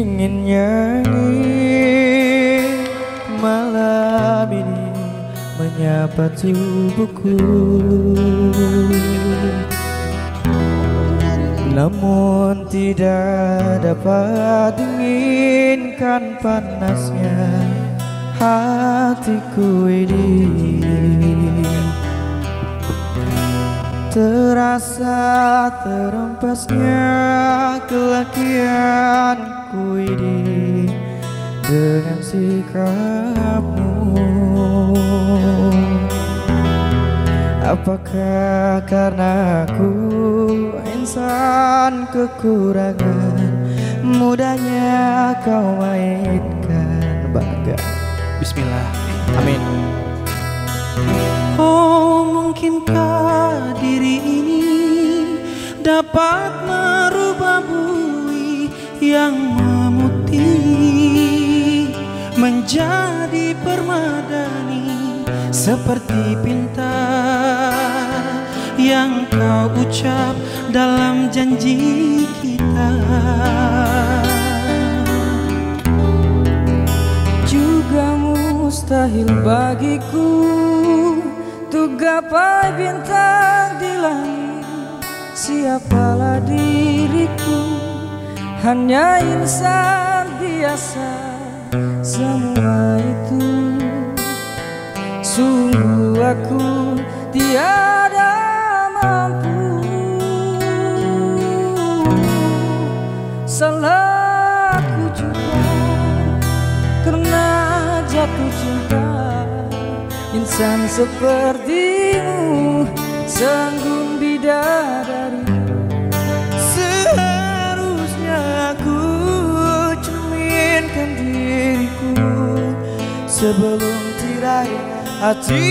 ingin nyanyi malam ini menyapa tubuhku. Namun tidak dapat dinginkan panasnya hatiku ini. Terasa terempasnya kelakianku ini Dengan sikapmu. Apakah karena aku insan kekurangan Mudahnya kau mainkan bagai Bismillah Amin. Oh mungkinkah diri ini dapat yang memutih menjadi permadani seperti pinta yang kau ucap dalam janji kita. Juga mustahil bagiku Untuk gapai bintang di langit Siapalah diriku Hanya insan biasa Semua itu. Sungguh aku tiada mampu. Salahku juga karena jatuh cinta. Insan sepertimu Sanggun bidadari Sebelum tirai hati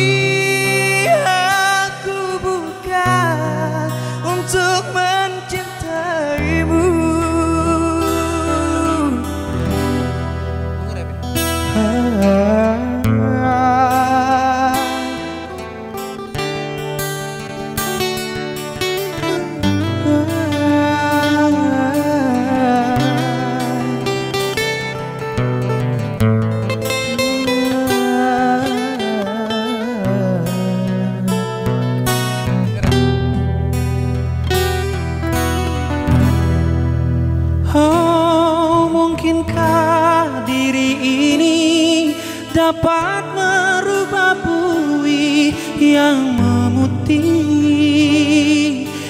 dapat merubah bui yang memutih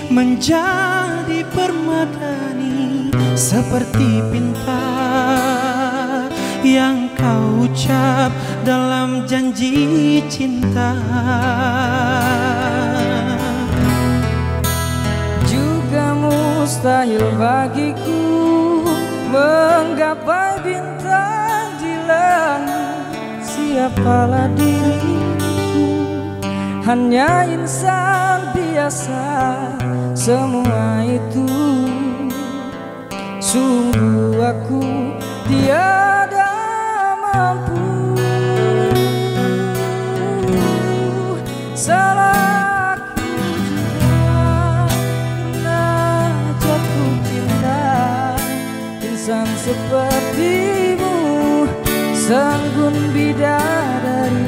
menjadi permadani seperti pinta yang kau ucap dalam janji cinta. Juga mustahil bagiku Siapalah diriku. Hanya insan biasa Semua itu. Sungguh aku tiada mampu. Salahku juga cinta Insan sepertimu Sanggun bidadari.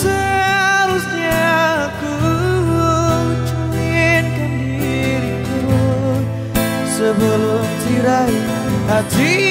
Seharusnya aku cerminkan diriku Sebelum tirai hati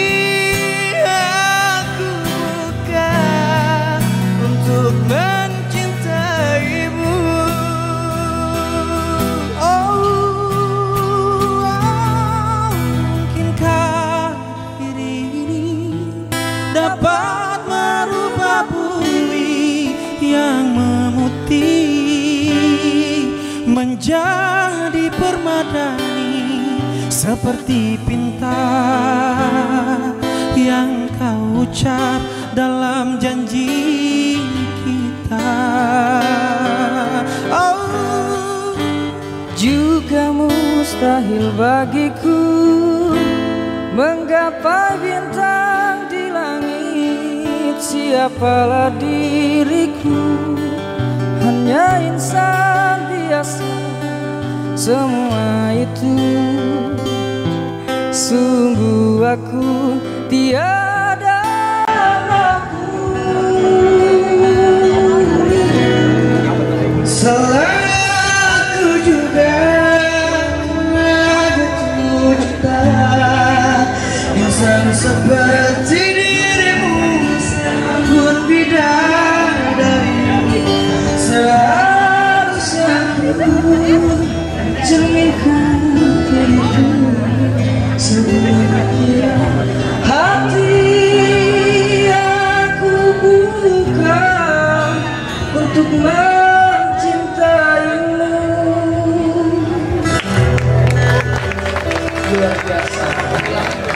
dapat merubah bumi yang memutih menjadi permadani seperti pinta yang kau ucap dalam janji kita. Oh, Juga mustahil bagiku Menggapai bintang Siapalah diriku. Hanya insan biasa Semua itu. Sungguh jiwaku tiada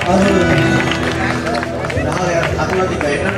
Aku lagi kayak